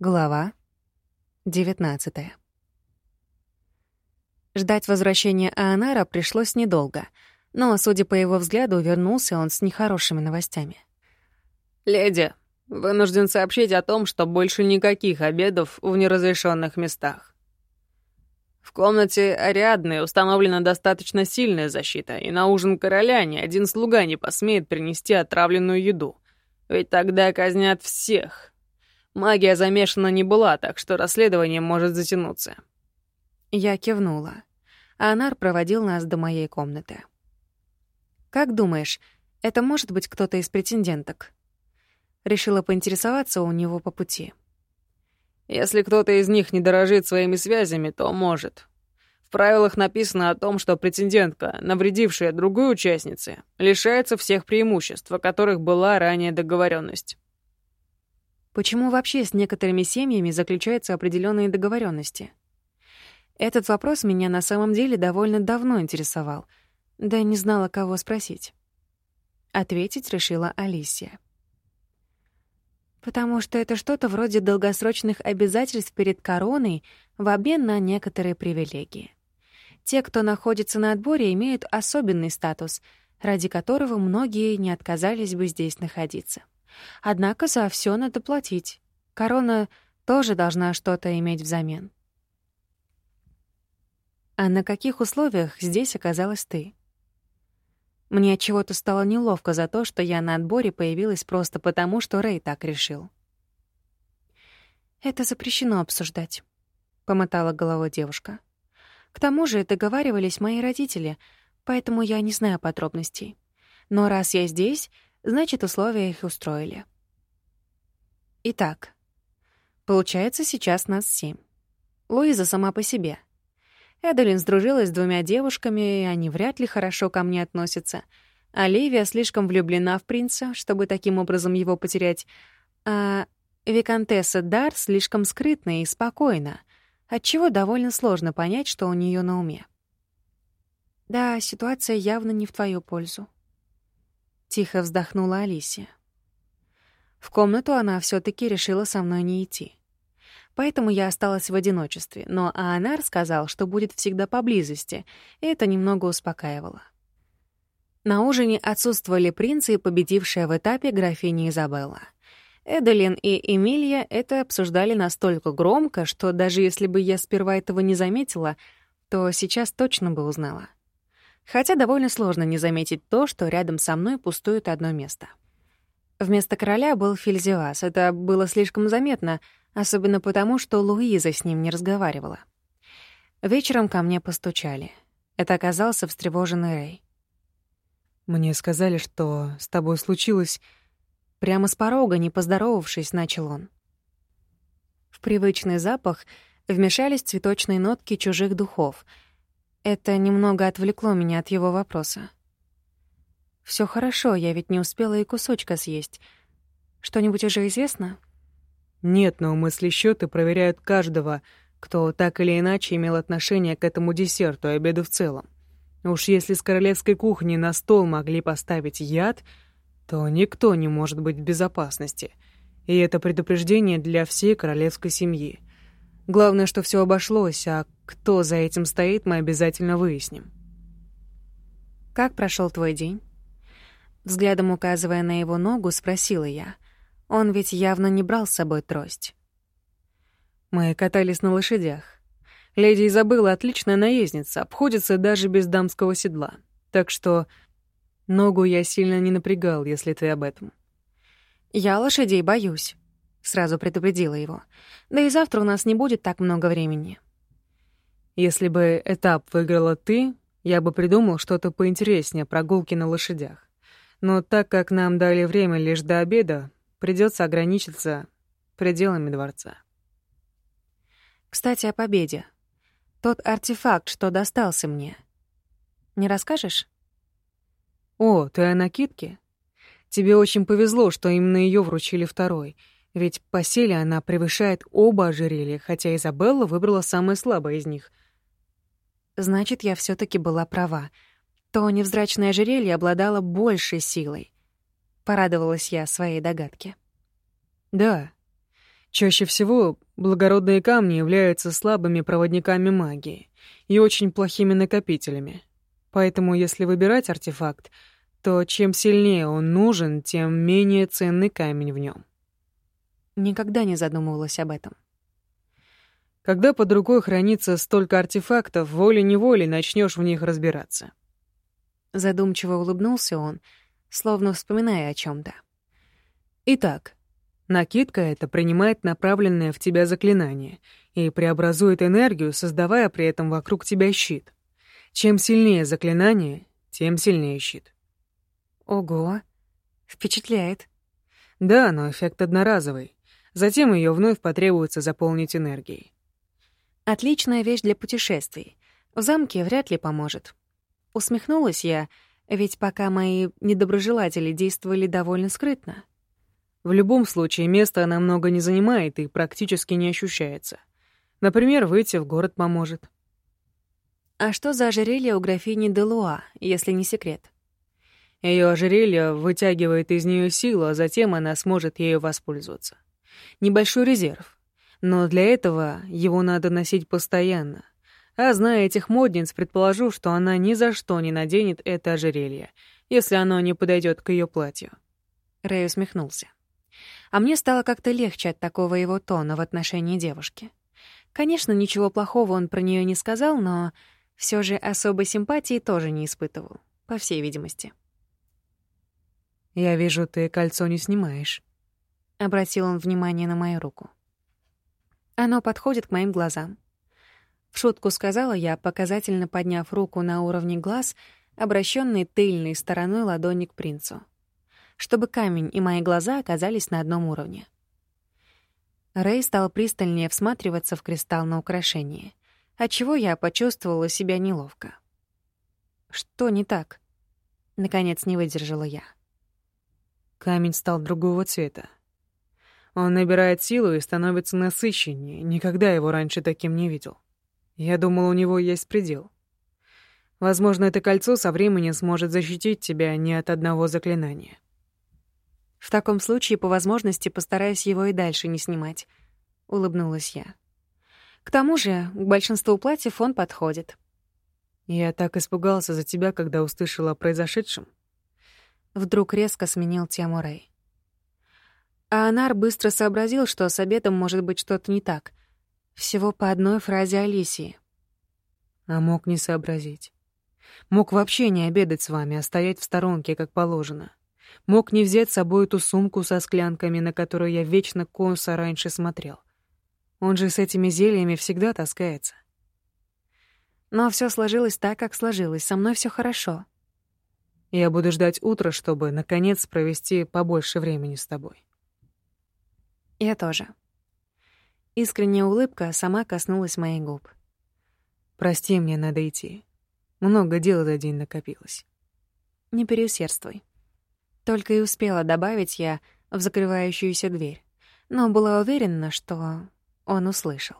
Глава 19 Ждать возвращения Аонара пришлось недолго, но, судя по его взгляду, вернулся он с нехорошими новостями. «Леди, вынужден сообщить о том, что больше никаких обедов в неразрешенных местах. В комнате Ариадны установлена достаточно сильная защита, и на ужин короля ни один слуга не посмеет принести отравленную еду, ведь тогда казнят всех. Магия замешана не была, так что расследование может затянуться». Я кивнула. Анар проводил нас до моей комнаты. «Как думаешь, это может быть кто-то из претенденток?» Решила поинтересоваться у него по пути. Если кто-то из них не дорожит своими связями, то может. В правилах написано о том, что претендентка, навредившая другой участнице, лишается всех преимуществ, о которых была ранее договоренность. Почему вообще с некоторыми семьями заключаются определенные договоренности? Этот вопрос меня на самом деле довольно давно интересовал, да не знала, кого спросить. Ответить решила Алисия. Потому что это что-то вроде долгосрочных обязательств перед короной в обмен на некоторые привилегии. Те, кто находится на отборе, имеют особенный статус, ради которого многие не отказались бы здесь находиться. Однако за все надо платить. Корона тоже должна что-то иметь взамен. А на каких условиях здесь оказалась ты? Мне от чего-то стало неловко за то, что я на отборе появилась просто потому, что Рэй так решил. Это запрещено обсуждать, помотала головой девушка. К тому же договаривались мои родители, поэтому я не знаю подробностей. Но раз я здесь, значит, условия их устроили. Итак, получается, сейчас нас семь. Луиза сама по себе — Эдалин сдружилась с двумя девушками, и они вряд ли хорошо ко мне относятся. Оливия слишком влюблена в принца, чтобы таким образом его потерять. А Викантесса Дар слишком скрытна и спокойна, отчего довольно сложно понять, что у нее на уме. «Да, ситуация явно не в твою пользу», — тихо вздохнула Алисия. В комнату она все таки решила со мной не идти. Поэтому я осталась в одиночестве, но Аанар сказал, что будет всегда поблизости, и это немного успокаивало. На ужине отсутствовали принцы и победившая в этапе графиня Изабелла. Эделин и Эмилия это обсуждали настолько громко, что даже если бы я сперва этого не заметила, то сейчас точно бы узнала. Хотя довольно сложно не заметить то, что рядом со мной пустует одно место. Вместо короля был Фильзевас. Это было слишком заметно — особенно потому, что Луиза с ним не разговаривала. Вечером ко мне постучали. Это оказался встревоженный Рэй. «Мне сказали, что с тобой случилось...» Прямо с порога, не поздоровавшись, начал он. В привычный запах вмешались цветочные нотки чужих духов. Это немного отвлекло меня от его вопроса. Все хорошо, я ведь не успела и кусочка съесть. Что-нибудь уже известно?» Нет, но мысли счеты проверяют каждого, кто так или иначе имел отношение к этому десерту и обеду в целом. Уж если с королевской кухни на стол могли поставить яд, то никто не может быть в безопасности. И это предупреждение для всей королевской семьи. Главное, что все обошлось, а кто за этим стоит, мы обязательно выясним. «Как прошел твой день?» Взглядом указывая на его ногу, спросила я — он ведь явно не брал с собой трость. Мы катались на лошадях. Леди Изабелла отличная наездница, обходится даже без дамского седла. Так что ногу я сильно не напрягал, если ты об этом. Я лошадей боюсь, сразу предупредила его. Да и завтра у нас не будет так много времени. Если бы этап выиграла ты, я бы придумал что-то поинтереснее прогулки на лошадях. Но так как нам дали время лишь до обеда, Придется ограничиться пределами дворца. Кстати, о победе. Тот артефакт, что достался мне. Не расскажешь? О, ты о накидке? Тебе очень повезло, что именно ее вручили второй, ведь по силе она превышает оба ожерелья, хотя Изабелла выбрала самое слабое из них. Значит, я все таки была права. То невзрачное ожерелье обладало большей силой. Порадовалась я своей догадке. Да. Чаще всего благородные камни являются слабыми проводниками магии и очень плохими накопителями. Поэтому, если выбирать артефакт, то чем сильнее он нужен, тем менее ценный камень в нем. Никогда не задумывалась об этом. Когда под рукой хранится столько артефактов, волей-неволей начнешь в них разбираться. Задумчиво улыбнулся он, словно вспоминая о чем то Итак, накидка эта принимает направленное в тебя заклинание и преобразует энергию, создавая при этом вокруг тебя щит. Чем сильнее заклинание, тем сильнее щит. Ого, впечатляет. Да, но эффект одноразовый. Затем ее вновь потребуется заполнить энергией. Отличная вещь для путешествий. В замке вряд ли поможет. Усмехнулась я, ведь пока мои недоброжелатели действовали довольно скрытно. В любом случае, место она много не занимает и практически не ощущается. Например, выйти в город поможет. А что за ожерелье у графини Делуа, если не секрет? Ее ожерелье вытягивает из нее силу, а затем она сможет ею воспользоваться. Небольшой резерв. Но для этого его надо носить постоянно. А зная этих модниц, предположу, что она ни за что не наденет это ожерелье, если оно не подойдет к ее платью. Рэй усмехнулся. А мне стало как-то легче от такого его тона в отношении девушки. Конечно, ничего плохого он про нее не сказал, но все же особой симпатии тоже не испытывал, по всей видимости. «Я вижу, ты кольцо не снимаешь», — обратил он внимание на мою руку. Оно подходит к моим глазам. В шутку сказала я, показательно подняв руку на уровне глаз, обращенной тыльной стороной ладони к принцу, чтобы камень и мои глаза оказались на одном уровне. Рэй стал пристальнее всматриваться в кристалл на украшении, отчего я почувствовала себя неловко. «Что не так?» — наконец не выдержала я. Камень стал другого цвета. Он набирает силу и становится насыщеннее. Никогда его раньше таким не видел. Я думал, у него есть предел. Возможно, это кольцо со временем сможет защитить тебя не от одного заклинания. В таком случае, по возможности, постараюсь его и дальше не снимать. Улыбнулась я. К тому же, к большинству платьев он подходит. Я так испугался за тебя, когда услышала о произошедшем. Вдруг резко сменил тему Рэй. А Анар быстро сообразил, что с обедом может быть что-то не так. Всего по одной фразе Алисии. А мог не сообразить. Мог вообще не обедать с вами, а стоять в сторонке, как положено. Мог не взять с собой эту сумку со склянками, на которую я вечно конса раньше смотрел. Он же с этими зельями всегда таскается. Но все сложилось так, как сложилось. Со мной все хорошо. Я буду ждать утра, чтобы, наконец, провести побольше времени с тобой. Я тоже. Искренняя улыбка сама коснулась моих губ. Прости, мне надо идти. Много дел за день накопилось. Не переусердствуй. Только и успела добавить я в закрывающуюся дверь, но была уверена, что он услышал.